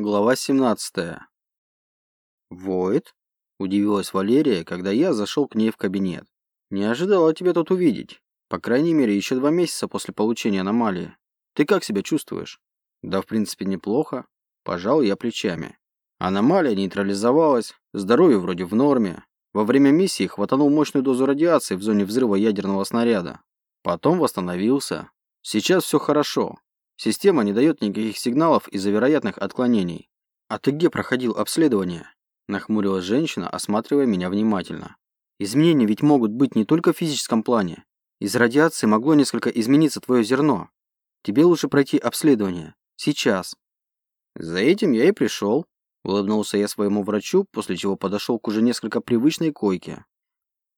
Глава 17. «Войд?» – удивилась Валерия, когда я зашел к ней в кабинет. «Не ожидала тебя тут увидеть. По крайней мере, еще два месяца после получения аномалии. Ты как себя чувствуешь?» «Да, в принципе, неплохо». Пожал я плечами. Аномалия нейтрализовалась, здоровье вроде в норме. Во время миссии хватанул мощную дозу радиации в зоне взрыва ядерного снаряда. Потом восстановился. Сейчас все хорошо. Система не дает никаких сигналов из-за вероятных отклонений. А ты где проходил обследование? Нахмурилась женщина, осматривая меня внимательно. Изменения ведь могут быть не только в физическом плане. Из радиации могло несколько измениться твое зерно. Тебе лучше пройти обследование. Сейчас. За этим я и пришел. Улыбнулся я своему врачу, после чего подошел к уже несколько привычной койке.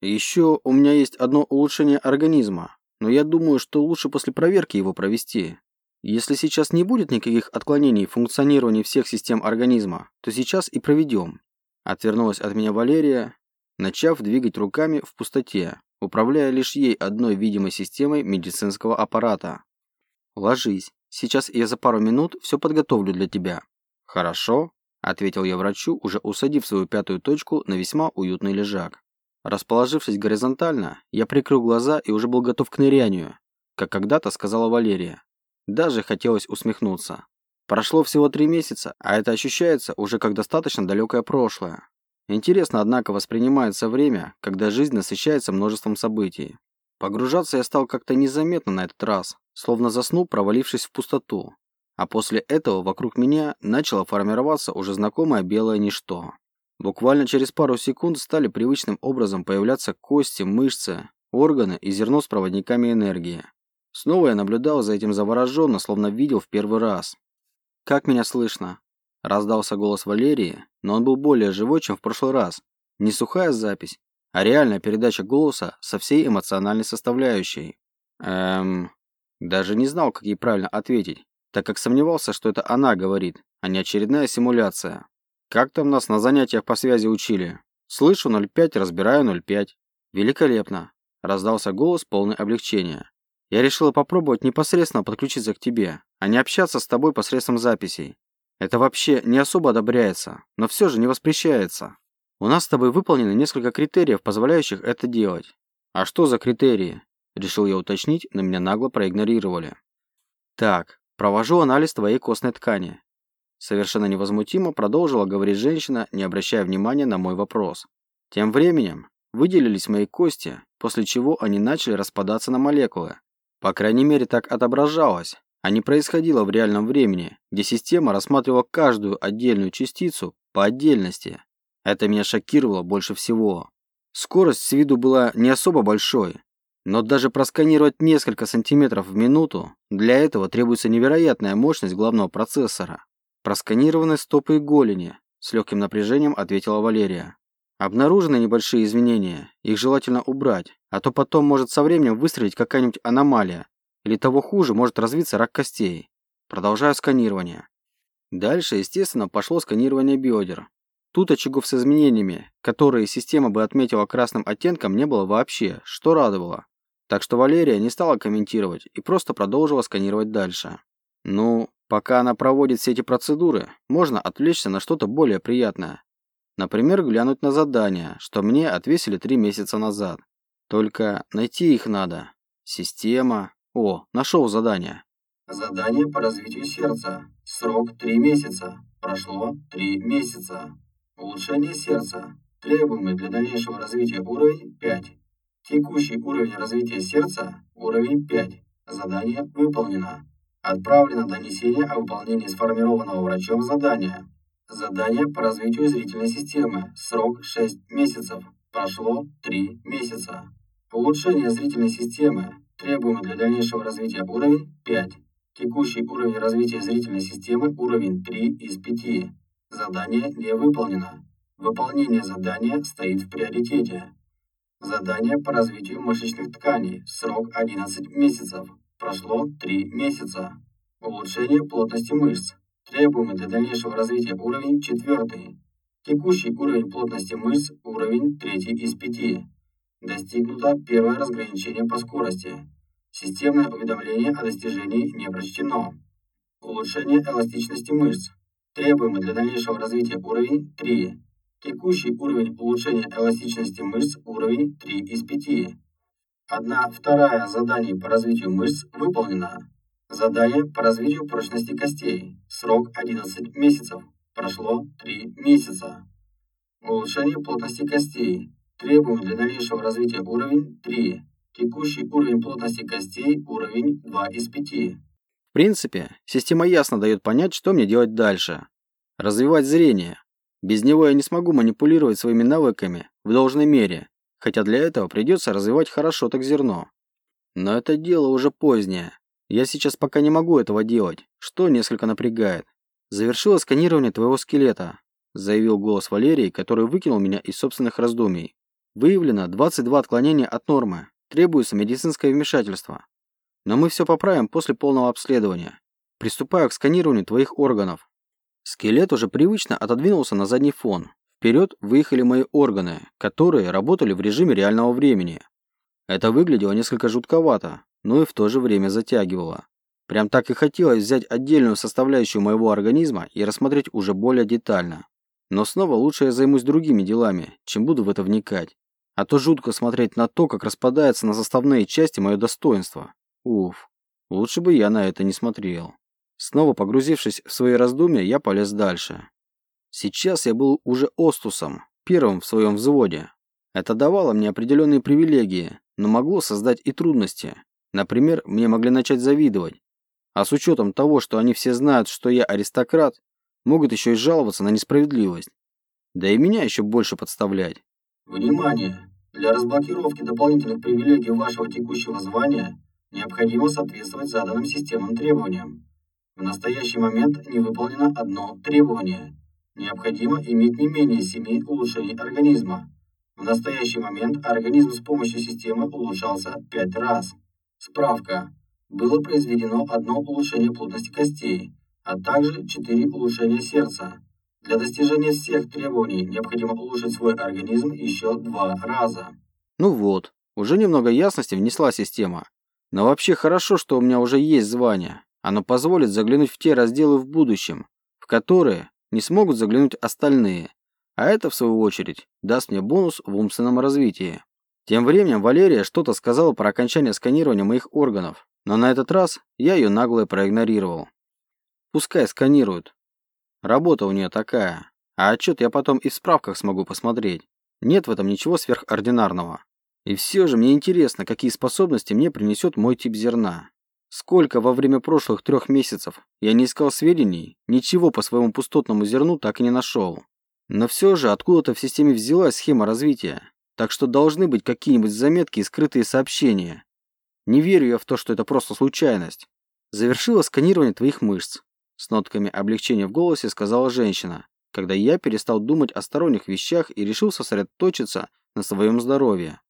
Еще у меня есть одно улучшение организма, но я думаю, что лучше после проверки его провести. Если сейчас не будет никаких отклонений в функционировании всех систем организма, то сейчас и проведем. Отвернулась от меня Валерия, начав двигать руками в пустоте, управляя лишь ей одной видимой системой медицинского аппарата. Ложись. Сейчас я за пару минут все подготовлю для тебя. Хорошо, ответил я врачу, уже усадив свою пятую точку на весьма уютный лежак. Расположившись горизонтально, я прикрыл глаза и уже был готов к нырянию, как когда-то сказала Валерия. Даже хотелось усмехнуться. Прошло всего три месяца, а это ощущается уже как достаточно далекое прошлое. Интересно, однако, воспринимается время, когда жизнь насыщается множеством событий. Погружаться я стал как-то незаметно на этот раз, словно заснул, провалившись в пустоту. А после этого вокруг меня начало формироваться уже знакомое белое ничто. Буквально через пару секунд стали привычным образом появляться кости, мышцы, органы и зерно с проводниками энергии. Снова я наблюдал за этим завороженно, словно видел в первый раз. «Как меня слышно?» Раздался голос Валерии, но он был более живой, чем в прошлый раз. Не сухая запись, а реальная передача голоса со всей эмоциональной составляющей. Эм... Даже не знал, как ей правильно ответить, так как сомневался, что это она говорит, а не очередная симуляция. Как там нас на занятиях по связи учили? Слышу 05, разбираю 05. Великолепно. Раздался голос полный облегчения. Я решила попробовать непосредственно подключиться к тебе, а не общаться с тобой посредством записей. Это вообще не особо одобряется, но все же не воспрещается. У нас с тобой выполнено несколько критериев, позволяющих это делать. А что за критерии? Решил я уточнить, но меня нагло проигнорировали. Так, провожу анализ твоей костной ткани. Совершенно невозмутимо продолжила говорить женщина, не обращая внимания на мой вопрос. Тем временем выделились мои кости, после чего они начали распадаться на молекулы, по крайней мере, так отображалось, а не происходило в реальном времени, где система рассматривала каждую отдельную частицу по отдельности. Это меня шокировало больше всего. Скорость с виду была не особо большой, но даже просканировать несколько сантиметров в минуту, для этого требуется невероятная мощность главного процессора. Просканированы стопы и голени, с легким напряжением ответила Валерия. Обнаружены небольшие изменения, их желательно убрать, а то потом может со временем выстрелить какая-нибудь аномалия, или того хуже, может развиться рак костей. Продолжаю сканирование. Дальше, естественно, пошло сканирование бедер. Тут очагов с изменениями, которые система бы отметила красным оттенком, не было вообще, что радовало. Так что Валерия не стала комментировать и просто продолжила сканировать дальше. Ну, пока она проводит все эти процедуры, можно отвлечься на что-то более приятное. Например, глянуть на задания, что мне отвесили три месяца назад. Только найти их надо. Система. О, нашел задание. Задание по развитию сердца. Срок 3 месяца. Прошло 3 месяца. Улучшение сердца. Требуемый для дальнейшего развития уровень 5. Текущий уровень развития сердца уровень 5. Задание выполнено. Отправлено донесение о выполнении сформированного врачом задания. Задание по развитию зрительной системы. Срок 6 месяцев. Прошло 3 месяца. Улучшение зрительной системы. Требуемый для дальнейшего развития уровень 5. Текущий уровень развития зрительной системы уровень 3 из 5. Задание не выполнено. Выполнение задания стоит в приоритете. Задание по развитию мышечных тканей. Срок 11 месяцев. Прошло 3 месяца. Улучшение плотности мышц. Требуемый для дальнейшего развития уровень 4. Текущий уровень плотности мышц уровень 3 из 5. Достигнуто первое разграничение по скорости. Системное уведомление о достижении не прочтено. Улучшение эластичности мышц. Требуемый для дальнейшего развития уровень 3. Текущий уровень улучшения эластичности мышц уровень 3 из 5. Одна вторая заданий по развитию мышц выполнена. Задание по развитию прочности костей. Срок 11 месяцев. Прошло 3 месяца. Улучшение плотности костей. Требуемый для дальнейшего развития уровень 3. Текущий уровень плотности костей уровень 2 из 5. В принципе, система ясно дает понять, что мне делать дальше. Развивать зрение. Без него я не смогу манипулировать своими навыками в должной мере, хотя для этого придется развивать хорошо так зерно. Но это дело уже позднее. Я сейчас пока не могу этого делать, что несколько напрягает. Завершила сканирование твоего скелета, заявил голос Валерии, который выкинул меня из собственных раздумий. Выявлено 22 отклонения от нормы. Требуется медицинское вмешательство. Но мы все поправим после полного обследования. Приступаю к сканированию твоих органов. Скелет уже привычно отодвинулся на задний фон. Вперед выехали мои органы, которые работали в режиме реального времени. Это выглядело несколько жутковато, но и в то же время затягивало. Прям так и хотелось взять отдельную составляющую моего организма и рассмотреть уже более детально. Но снова лучше я займусь другими делами, чем буду в это вникать. А то жутко смотреть на то, как распадается на составные части мое достоинство. Уф, лучше бы я на это не смотрел. Снова погрузившись в свои раздумья, я полез дальше. Сейчас я был уже Остусом, первым в своем взводе. Это давало мне определенные привилегии, но могло создать и трудности. Например, мне могли начать завидовать. А с учетом того, что они все знают, что я аристократ, могут еще и жаловаться на несправедливость. Да и меня еще больше подставлять. Внимание! Для разблокировки дополнительных привилегий вашего текущего звания необходимо соответствовать заданным системным требованиям. В настоящий момент не выполнено одно требование. Необходимо иметь не менее 7 улучшений организма. В настоящий момент организм с помощью системы улучшался 5 раз. Справка. Было произведено одно улучшение плотности костей, а также 4 улучшения сердца. Для достижения всех требований необходимо улучшить свой организм еще два раза. Ну вот, уже немного ясности внесла система. Но вообще хорошо, что у меня уже есть звание. Оно позволит заглянуть в те разделы в будущем, в которые не смогут заглянуть остальные. А это, в свою очередь, даст мне бонус в умственном развитии. Тем временем Валерия что-то сказала про окончание сканирования моих органов, но на этот раз я ее нагло проигнорировал. Пускай сканируют. Работа у нее такая. А отчет я потом и в справках смогу посмотреть. Нет в этом ничего сверхординарного. И все же мне интересно, какие способности мне принесет мой тип зерна. Сколько во время прошлых трех месяцев я не искал сведений, ничего по своему пустотному зерну так и не нашел. Но все же откуда-то в системе взялась схема развития, так что должны быть какие-нибудь заметки и скрытые сообщения. Не верю я в то, что это просто случайность. Завершила сканирование твоих мышц. С нотками облегчения в голосе сказала женщина, когда я перестал думать о сторонних вещах и решил сосредоточиться на своем здоровье.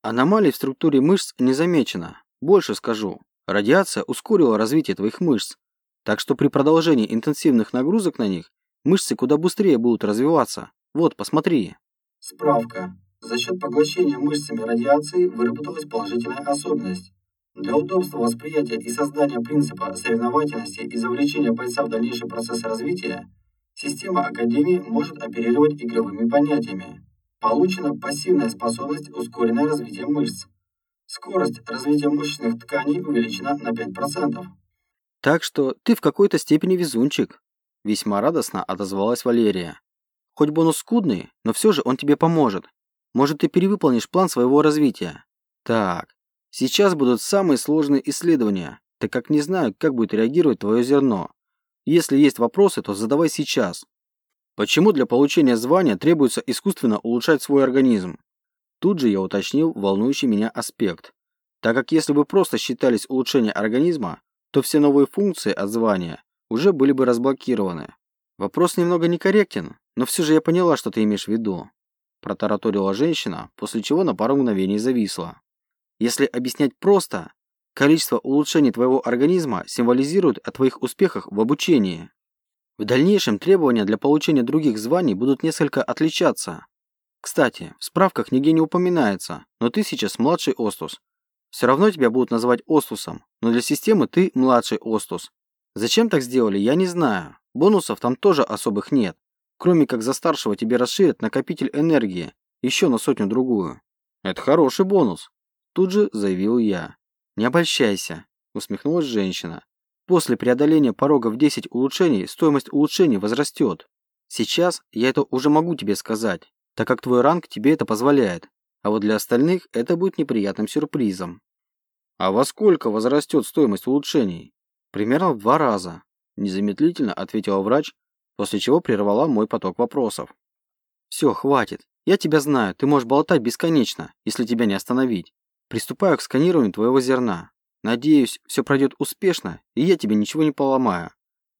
Аномалий в структуре мышц не замечено. Больше скажу. Радиация ускорила развитие твоих мышц. Так что при продолжении интенсивных нагрузок на них мышцы куда быстрее будут развиваться. Вот, посмотри. Справка. За счет поглощения мышцами радиации выработалась положительная особенность. Для удобства восприятия и создания принципа соревновательности и завлечения бойца в дальнейший процесс развития, система Академии может оперировать игровыми понятиями. Получена пассивная способность ускоренное развитие мышц. Скорость развития мышечных тканей увеличена на 5%. Так что ты в какой-то степени везунчик. Весьма радостно отозвалась Валерия. Хоть бонус скудный, но все же он тебе поможет. Может, ты перевыполнишь план своего развития. Так, сейчас будут самые сложные исследования, так как не знаю, как будет реагировать твое зерно. Если есть вопросы, то задавай сейчас. Почему для получения звания требуется искусственно улучшать свой организм? Тут же я уточнил волнующий меня аспект. Так как если бы просто считались улучшения организма, то все новые функции от звания уже были бы разблокированы. Вопрос немного некорректен, но все же я поняла, что ты имеешь в виду. Протараторила женщина, после чего на пару мгновений зависла. Если объяснять просто, количество улучшений твоего организма символизирует о твоих успехах в обучении. В дальнейшем требования для получения других званий будут несколько отличаться. Кстати, в справках нигде не упоминается, но ты сейчас младший Остус. Все равно тебя будут называть Остусом, но для системы ты младший Остус. Зачем так сделали, я не знаю. Бонусов там тоже особых нет. Кроме как за старшего тебе расширят накопитель энергии еще на сотню-другую. Это хороший бонус. Тут же заявил я. Не обольщайся, усмехнулась женщина. После преодоления порога в 10 улучшений стоимость улучшений возрастет. Сейчас я это уже могу тебе сказать, так как твой ранг тебе это позволяет. А вот для остальных это будет неприятным сюрпризом. А во сколько возрастет стоимость улучшений? Примерно в два раза, незамедлительно ответила врач, после чего прервала мой поток вопросов. Все, хватит. Я тебя знаю, ты можешь болтать бесконечно, если тебя не остановить. Приступаю к сканированию твоего зерна. Надеюсь, все пройдет успешно, и я тебе ничего не поломаю.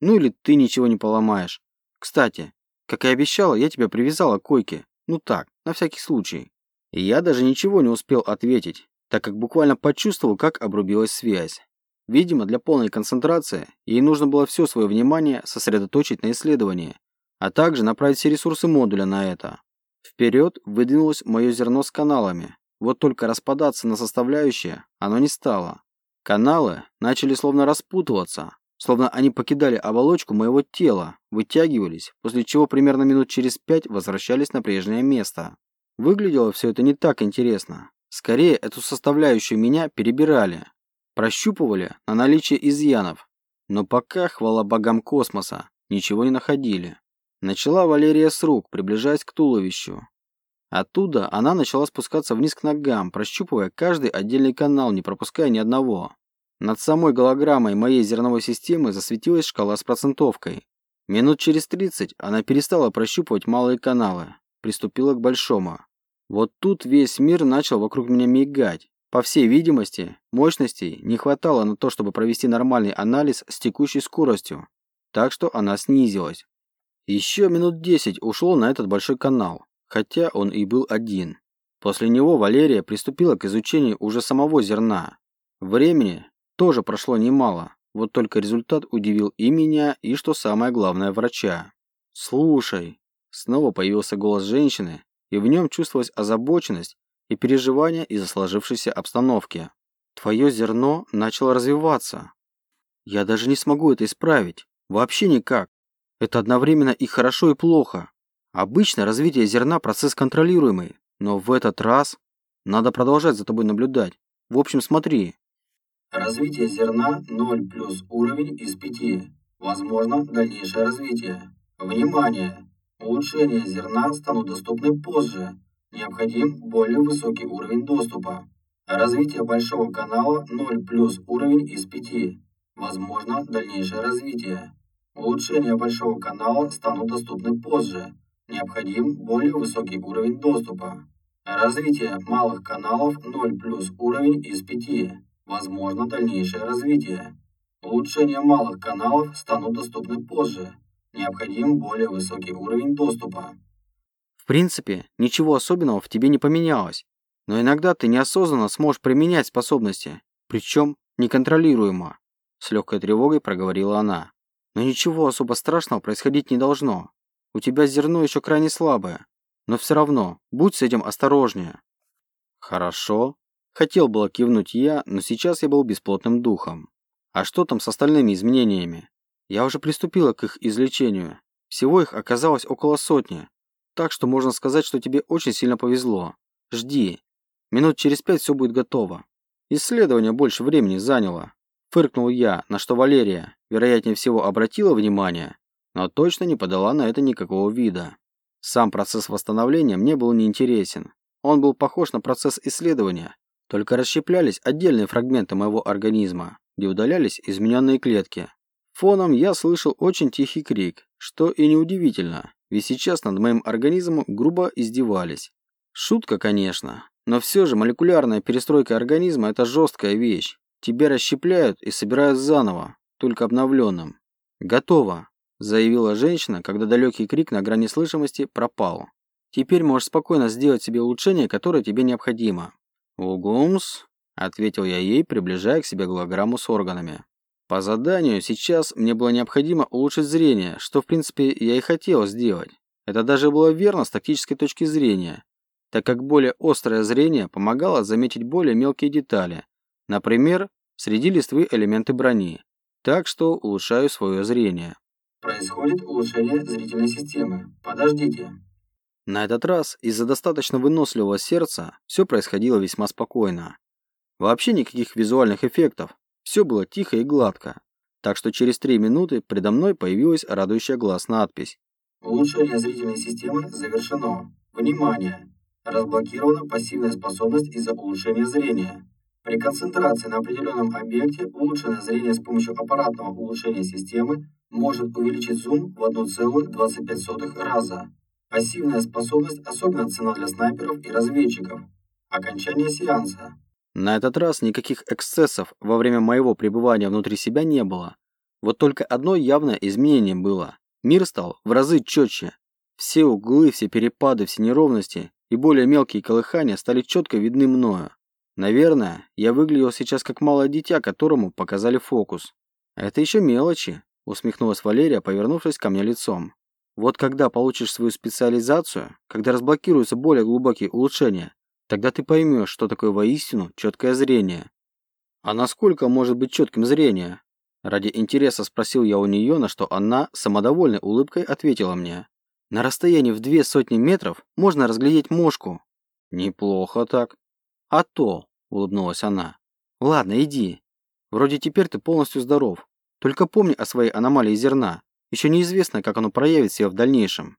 Ну или ты ничего не поломаешь. Кстати, как и обещала, я тебя привязала к койке. Ну так, на всякий случай. И я даже ничего не успел ответить, так как буквально почувствовал, как обрубилась связь. Видимо, для полной концентрации ей нужно было все свое внимание сосредоточить на исследовании, а также направить все ресурсы модуля на это. Вперед выдвинулось мое зерно с каналами. Вот только распадаться на составляющие оно не стало. Каналы начали словно распутываться, словно они покидали оболочку моего тела, вытягивались, после чего примерно минут через пять возвращались на прежнее место. Выглядело все это не так интересно. Скорее, эту составляющую меня перебирали, прощупывали на наличие изъянов, но пока, хвала богам космоса, ничего не находили. Начала Валерия с рук, приближаясь к туловищу. Оттуда она начала спускаться вниз к ногам, прощупывая каждый отдельный канал, не пропуская ни одного. Над самой голограммой моей зерновой системы засветилась шкала с процентовкой. Минут через 30 она перестала прощупывать малые каналы, приступила к большому. Вот тут весь мир начал вокруг меня мигать. По всей видимости, мощностей не хватало на то, чтобы провести нормальный анализ с текущей скоростью, так что она снизилась. Еще минут 10 ушло на этот большой канал, хотя он и был один. После него Валерия приступила к изучению уже самого зерна. Времени тоже прошло немало, вот только результат удивил и меня, и, что самое главное, врача. «Слушай», снова появился голос женщины, и в нем чувствовалась озабоченность и переживания из-за сложившейся обстановки. Твое зерно начало развиваться. Я даже не смогу это исправить. Вообще никак. Это одновременно и хорошо, и плохо. Обычно развитие зерна – процесс контролируемый, но в этот раз надо продолжать за тобой наблюдать. В общем, смотри. Развитие зерна 0 плюс уровень из 5. Возможно дальнейшее развитие. Внимание! Улучшения зерна станут доступны позже. Необходим более высокий уровень доступа. Развитие большого канала 0 плюс уровень из 5. Возможно дальнейшее развитие. Улучшения большого канала станут доступны позже. Необходим более высокий уровень доступа. Развитие малых каналов 0 плюс уровень из 5. Возможно дальнейшее развитие. Улучшения малых каналов станут доступны позже. Необходим более высокий уровень доступа. Принципе, ничего особенного в тебе не поменялось. Но иногда ты неосознанно сможешь применять способности, причем неконтролируемо. С легкой тревогой проговорила она. Но ничего особо страшного происходить не должно. У тебя зерно еще крайне слабое. Но все равно, будь с этим осторожнее. Хорошо. Хотел было кивнуть я, но сейчас я был бесплотным духом. А что там с остальными изменениями? Я уже приступила к их излечению. Всего их оказалось около сотни. Так что можно сказать, что тебе очень сильно повезло. Жди. Минут через пять все будет готово. Исследование больше времени заняло. Фыркнул я, на что Валерия, вероятнее всего, обратила внимание, но точно не подала на это никакого вида. Сам процесс восстановления мне был неинтересен. Он был похож на процесс исследования, только расщеплялись отдельные фрагменты моего организма, где удалялись измененные клетки. Фоном я слышал очень тихий крик, что и неудивительно, ведь сейчас над моим организмом грубо издевались. Шутка, конечно, но все же молекулярная перестройка организма – это жесткая вещь. Тебя расщепляют и собирают заново, только обновленным. Готово, заявила женщина, когда далекий крик на грани слышимости пропал. Теперь можешь спокойно сделать себе улучшение, которое тебе необходимо. Угумс, ответил я ей, приближая к себе голограмму с органами. По заданию сейчас мне было необходимо улучшить зрение, что в принципе я и хотел сделать. Это даже было верно с тактической точки зрения, так как более острое зрение помогало заметить более мелкие детали, например, среди листвы элементы брони. Так что улучшаю свое зрение. Происходит улучшение зрительной системы. Подождите. На этот раз из-за достаточно выносливого сердца все происходило весьма спокойно. Вообще никаких визуальных эффектов. Все было тихо и гладко. Так что через три минуты предо мной появилась радующая глаз надпись. Улучшение зрительной системы завершено. Внимание! Разблокирована пассивная способность из-за улучшения зрения. При концентрации на определенном объекте улучшенное зрение с помощью аппаратного улучшения системы может увеличить зум в 1,25 раза. Пассивная способность особенно ценна для снайперов и разведчиков. Окончание сеанса. На этот раз никаких эксцессов во время моего пребывания внутри себя не было. Вот только одно явное изменение было. Мир стал в разы четче. Все углы, все перепады, все неровности и более мелкие колыхания стали четко видны мною. Наверное, я выглядел сейчас как малое дитя, которому показали фокус. Это еще мелочи, усмехнулась Валерия, повернувшись ко мне лицом. Вот когда получишь свою специализацию, когда разблокируются более глубокие улучшения, тогда ты поймешь, что такое воистину четкое зрение. А насколько может быть четким зрение? Ради интереса спросил я у нее, на что она самодовольной улыбкой ответила мне. На расстоянии в две сотни метров можно разглядеть мошку. Неплохо так. А то, улыбнулась она. Ладно, иди. Вроде теперь ты полностью здоров. Только помни о своей аномалии зерна. Еще неизвестно, как оно проявит себя в дальнейшем.